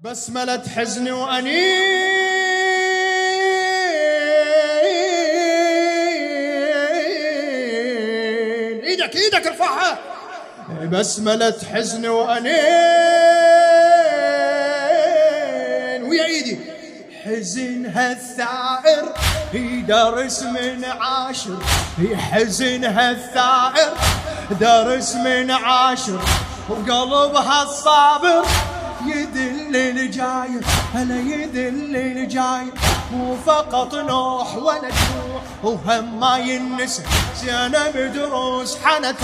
بسملة حزن وأنين إيدك إيدك ارفعها. بسملة حزن وأنين ويا إيدي. حزنها الثائر هي درس من عاشر. هي حزنها الثائر درس من عاشر. وقلبها الصابر يدل الجاير هلا يدل الجاير مو فقط نوح ولا جروح وهم ما ينسى. زينب دروس حنت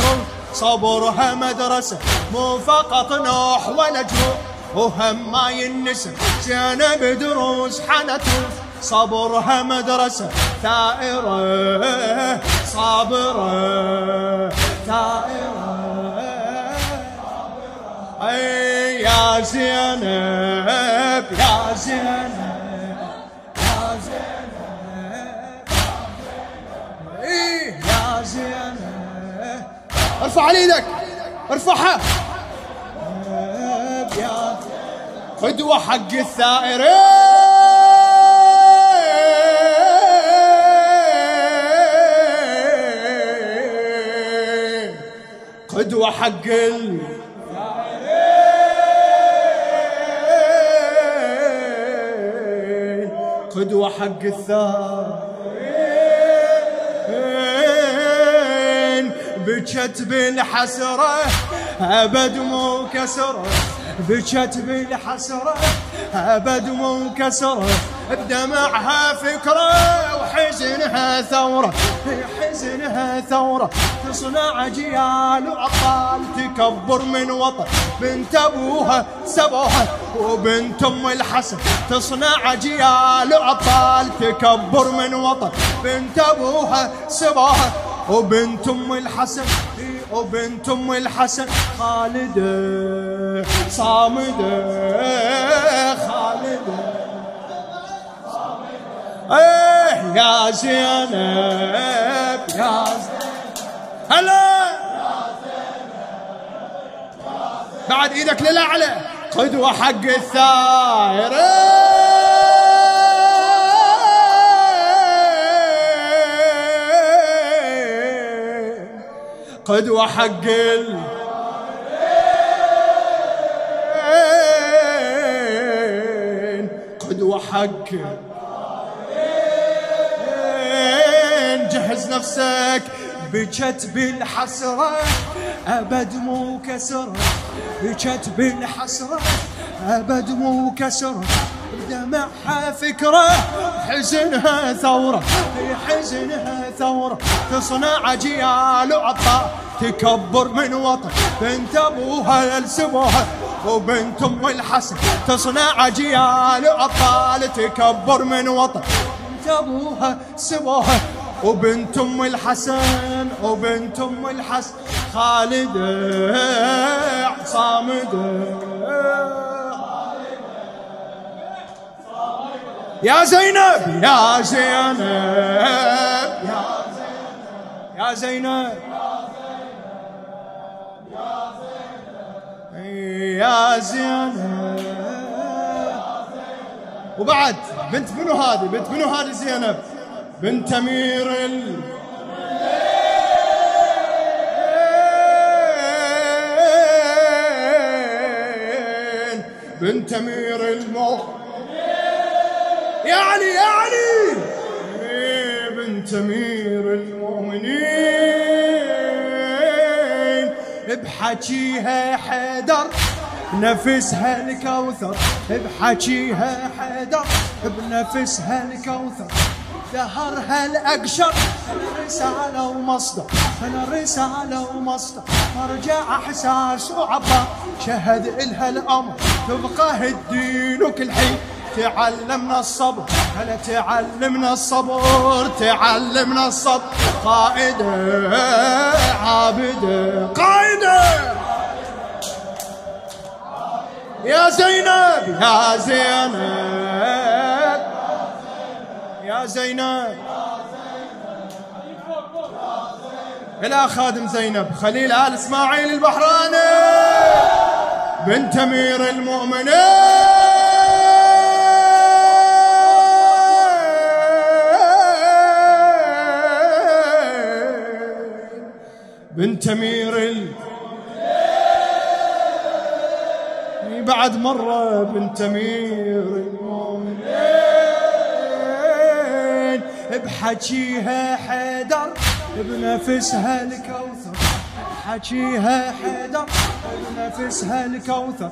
صبرها مدرسة مو فقط نوح ولا جروح وهم ما ينسى. زينب دروس حنت صبرها مدرسة ثائرة صابرة ثائرة. أي يا زينب يا زينب يا زينب يا زينب ارفع إيدك ارفعها يا قدوة حق الثائرين قدوة حق ال قدوة حق الثارين بجت بالحسرة أبد مو كسرة. بجت بالحسرة أبد مو كسرة بدمعها فكرة وحزنها ثورة حزنها ثورة تصنع جيال وعطال تكبر من وطن بنت أبوها سبوها وبنت أم الحسن تصنع جيال وعطال تكبر من وطن بنت أبوها سبوها وبنت أم الحسن وبنت أم الحسن خالدة صامدة خالدة. إيه يا زينب يا زينب. هلا. بعد إيدك للأعلى قدوة حق الثائرين قدوة حق ال قدوة حق جهز نفسك. بجت بالحسرة. أبد مو كسرة. بجت بالحسرة. أبد مو كسرة. دمعها فكرة حزنها ثورة حزنها ثورة تصنع جيال وعطاء تكبر من وطن بنت أبوها يلسبوها وبنت أم الحسن تصنع جيال وعطال تكبر من وطن بنت أبوها سبوها وبنت أم الحسن وبنت أم الحسن خالدة صامده يا زينب يا زينب يا زينب يا زينب وبعد بنت منو هذه؟ بنت منو هذه زينب؟ بنت أمير ال بنت أمير المؤمنين يا علي يا علي! بنت أمير المؤمنين بحكيها حيدر بنفسها الكوثر بحكيها حيدر بنفسها الكوثر. دهرها الأقشر رساله ومصدر أنا رساله ومصدر ارجع احساس وعطاء شهد إلها الأمر تبقى الدين وكل حين. تعلمنا الصبر هلا تعلمنا الصبر؟ تعلمنا الصبر. قائدة عابدة. قائدة! يا زينب يا زينب. يا زينب. إلى خادم زينب خليل آل إسماعيل البحراني. بنت أمير المؤمنين. بنت امير ال... بعد مرة بنت امير المؤمنين. بحكيها حيدر بنفسها الكوثر. حكيها حيدر بنفسها الكوثر.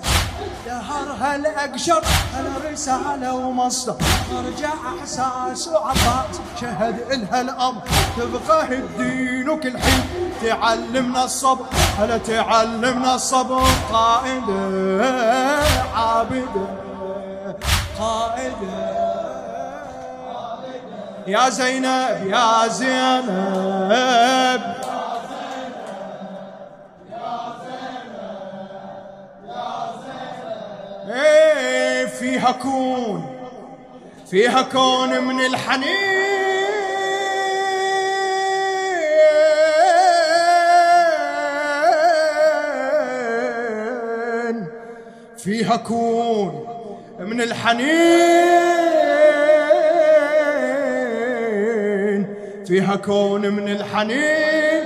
دهرها الأقشر الرسالة ومصدر. أرجع أحساس وعطاس شهد إلها الأمر. تبقى الدين وكل حين. تعلمنا الصبر هلا تعلمنا الصبر؟ قائدة عابدة قائدة يا زينب يا زينب. إيه فيها كون فيها كون من الحنين. فيها كون من الحنين. فيها كون من الحنين.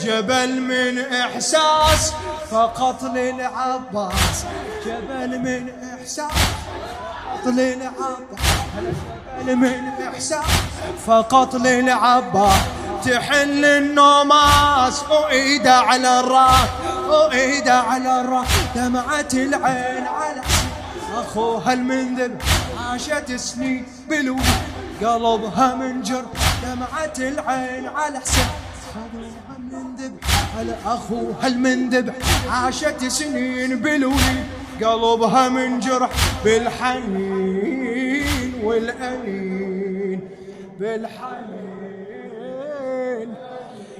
جبل من إحساس فقط للعباس. جبل من إحساس فقط للعباس. جبل من إحساس فقط للعباس. تحل النوماس وإيده على الرأس. وإيده على الرأس دمعة العين على أخوها المنذب عاشت سنين بلو قلبها من جر دمعة العين على حسن. خذوها على أخوها المندب عاشت سنين بلولي قلبها من جرح بالحنين والأنين. بالحنين.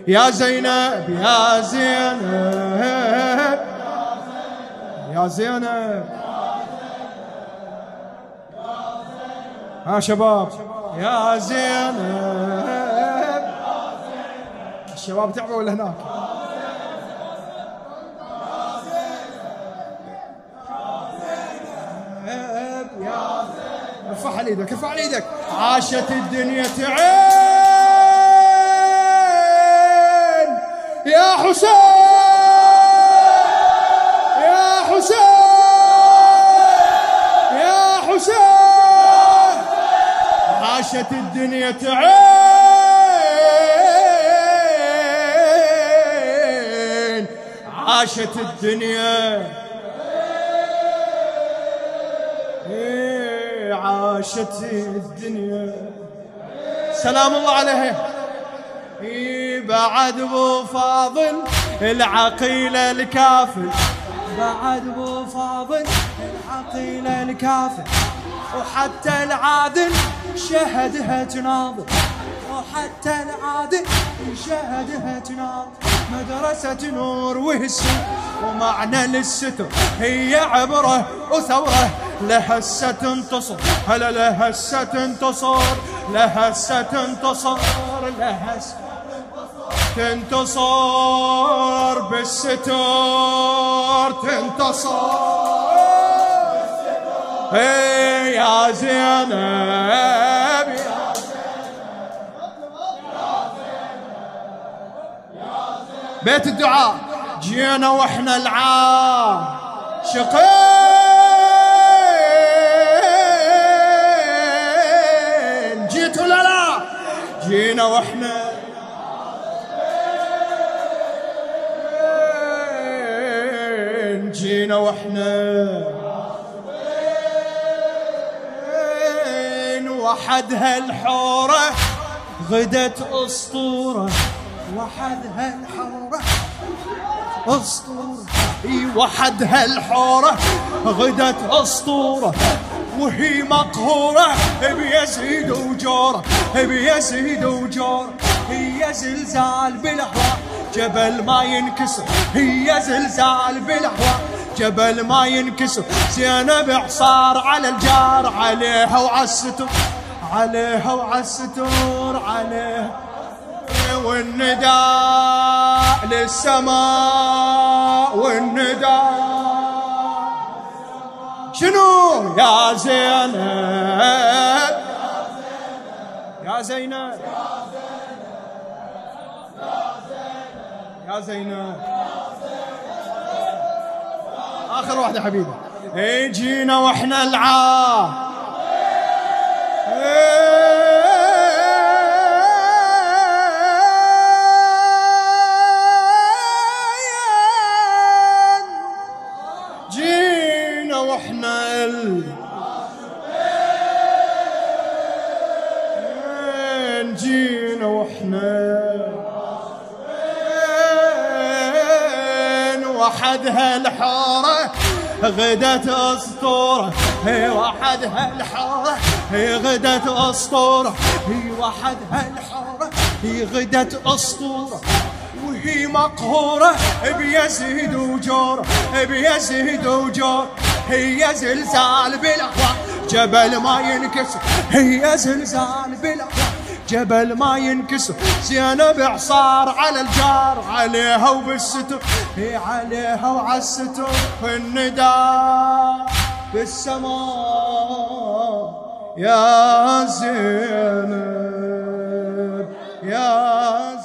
يا زينب يا زينب. يا زينب. ها شباب. يا زينب. الشباب تعبوا ولا هناك؟ ارفع إيدك ارفع إيدك عاشت الدنيا تعين يا حسين! يا حسين! يا حسين! عاشت الدنيا تعين! عاشت الدنيا عاشت الدنيا سلام الله عليها. بعد أبو فاضل العقيلة الكافل بعد أبو فاضل العقيلة الكافل وحتى العادل شهدها تناظر. وحتى العادل شهدها تناظر. مدرسة نور وهسة ومعنى للستر هي عبرة وثورة. لهسة تنتصر هلا لهسة تنتصر لهسة تنتصر لهسة تنتصر بالستر تنتصر. إيه يا زينب بيت الدعاء جينا وإحنا العاشقين وإحنا جينا وإحنا وحدها الحورة غدت أسطورة وحدها الحورة أسطورة. وحدها الحورة غدت أسطورة. وهي مقهورة بيزيد وجورة بيزيد وجورة هي زلزال بالهواء جبل ما ينكسر هي زلزال بالهواء جبل ما ينكسر زينب عصار على الجار عليها وعالستر عليها وعالستر عليها. والنداء للسماء والنداء شنو يا زينب؟ يا زينب. يا زينب. آخر واحدة حبيبي. جينا وإحنا العار. وحدها الحارة غدت أسطورة هي وحدها الحارة هي غدت أسطورة هي وحدها الحارة هي غدت أسطورة. وهي مقهورة بيزيد وجور بيزيد وجور. هي زلزال بالأهواء جبل ما ينكسر هي زلزال بالأهواء جبل ما ينكسر. زينب عصار على الجار عليها وبالستر. هي عليها وعلى الستر النداء بالسماء. يا زينب يا